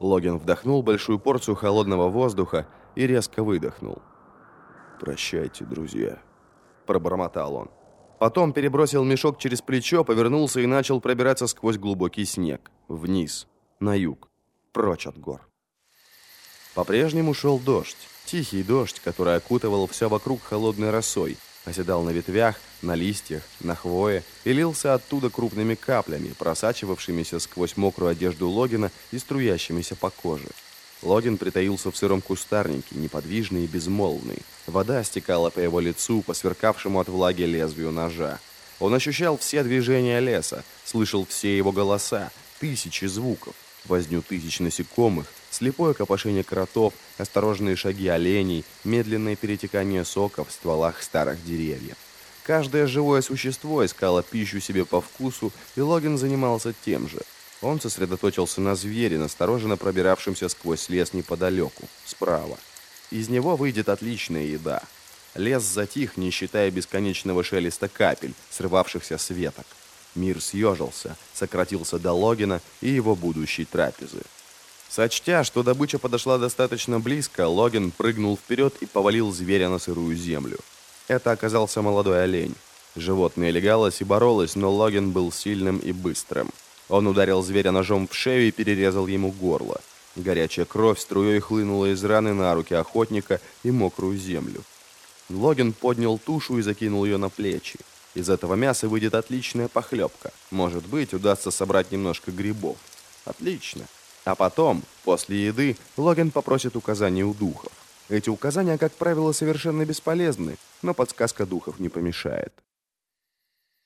Логин вдохнул большую порцию холодного воздуха и резко выдохнул. «Прощайте, друзья», – пробормотал он. Потом перебросил мешок через плечо, повернулся и начал пробираться сквозь глубокий снег. Вниз, на юг, прочь от гор. По-прежнему шел дождь. Тихий дождь, который окутывал все вокруг холодной росой, оседал на ветвях, на листьях, на хвое и лился оттуда крупными каплями, просачивавшимися сквозь мокрую одежду Логина и струящимися по коже. Логин притаился в сыром кустарнике, неподвижный и безмолвный. Вода стекала по его лицу, по сверкавшему от влаги лезвию ножа. Он ощущал все движения леса, слышал все его голоса, тысячи звуков, возню тысяч насекомых, слепое копошение кротов, осторожные шаги оленей, медленное перетекание сока в стволах старых деревьев. Каждое живое существо искало пищу себе по вкусу, и Логин занимался тем же – он сосредоточился на звере, настороженно пробиравшемся сквозь лес неподалеку, справа. Из него выйдет отличная еда. Лес затих, не считая бесконечного шелеста капель, срывавшихся с веток. Мир съежился, сократился до Логина и его будущей трапезы. Сочтя, что добыча подошла достаточно близко, Логин прыгнул вперед и повалил зверя на сырую землю. Это оказался молодой олень. Животное легалось и боролось, но Логин был сильным и быстрым. Он ударил зверя ножом в шею и перерезал ему горло. Горячая кровь струей хлынула из раны на руки охотника и мокрую землю. Логин поднял тушу и закинул ее на плечи. Из этого мяса выйдет отличная похлебка. Может быть, удастся собрать немножко грибов. Отлично. А потом, после еды, Логин попросит указаний у духов. Эти указания, как правило, совершенно бесполезны, но подсказка духов не помешает.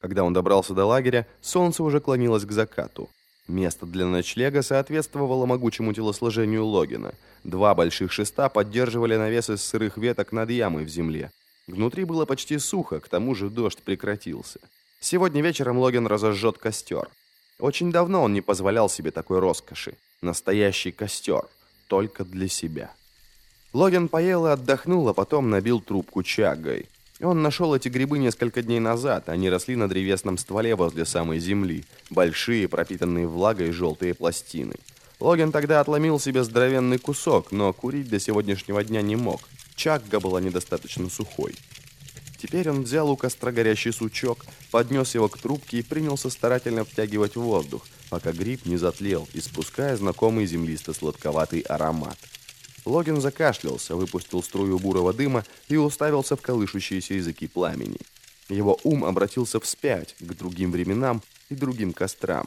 Когда он добрался до лагеря, солнце уже клонилось к закату. Место для ночлега соответствовало могучему телосложению Логина. Два больших шеста поддерживали навес из сырых веток над ямой в земле. Внутри было почти сухо, к тому же дождь прекратился. Сегодня вечером Логин разожжет костер. Очень давно он не позволял себе такой роскоши. Настоящий костер. Только для себя. Логин поел и отдохнул, а потом набил трубку чагой. Он нашел эти грибы несколько дней назад. Они росли на древесном стволе возле самой земли. Большие, пропитанные влагой желтые пластины. Логин тогда отломил себе здоровенный кусок, но курить до сегодняшнего дня не мог. Чагга была недостаточно сухой. Теперь он взял у костра горящий сучок, поднес его к трубке и принялся старательно втягивать воздух, пока гриб не затлел, испуская знакомый землисто-сладковатый аромат. Логин закашлялся, выпустил струю бурого дыма и уставился в колышущиеся языки пламени. Его ум обратился вспять, к другим временам и другим кострам.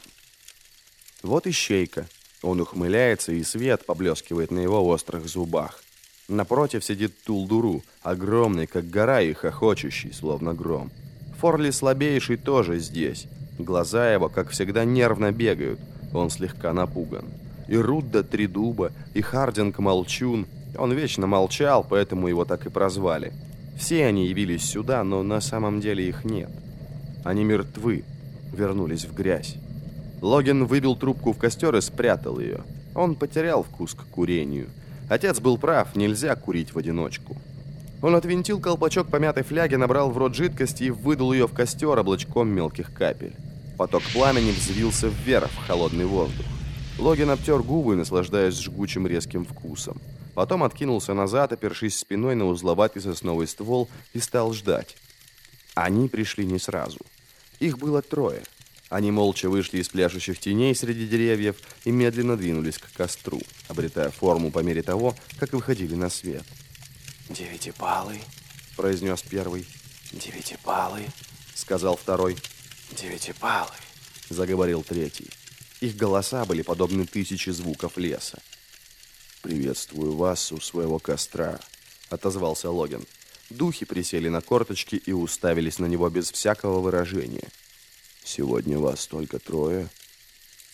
Вот и щейка. Он ухмыляется, и свет поблескивает на его острых зубах. Напротив сидит Тулдуру, огромный, как гора, и хохочущий, словно гром. Форли слабейший тоже здесь. Глаза его, как всегда, нервно бегают. Он слегка напуган и Рудда Тридуба, и Хардинг Молчун. Он вечно молчал, поэтому его так и прозвали. Все они явились сюда, но на самом деле их нет. Они мертвы, вернулись в грязь. Логин выбил трубку в костер и спрятал ее. Он потерял вкус к курению. Отец был прав, нельзя курить в одиночку. Он отвинтил колпачок помятой фляги, набрал в рот жидкости и выдал ее в костер облачком мелких капель. Поток пламени взвился вверх в холодный воздух. Логин обтер губы, наслаждаясь жгучим резким вкусом. Потом откинулся назад, опершись спиной на узловатый сосновый ствол и стал ждать. Они пришли не сразу. Их было трое. Они молча вышли из пляшущих теней среди деревьев и медленно двинулись к костру, обретая форму по мере того, как выходили на свет. «Девятипалый», — произнес первый. «Девятипалый», — сказал второй. «Девятипалый», — заговорил третий. Их голоса были подобны тысяче звуков леса. «Приветствую вас у своего костра», — отозвался Логин. Духи присели на корточки и уставились на него без всякого выражения. «Сегодня вас только трое?»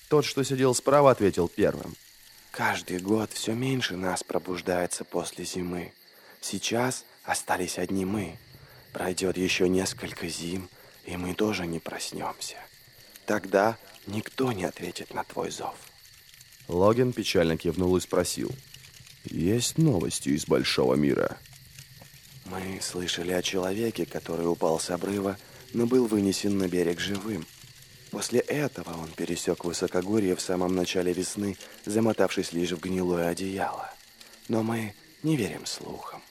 Тот, что сидел справа, ответил первым. «Каждый год все меньше нас пробуждается после зимы. Сейчас остались одни мы. Пройдет еще несколько зим, и мы тоже не проснемся. Тогда Никто не ответит на твой зов. Логин печально кивнул и спросил. Есть новости из большого мира? Мы слышали о человеке, который упал с обрыва, но был вынесен на берег живым. После этого он пересек высокогорье в самом начале весны, замотавшись лишь в гнилое одеяло. Но мы не верим слухам.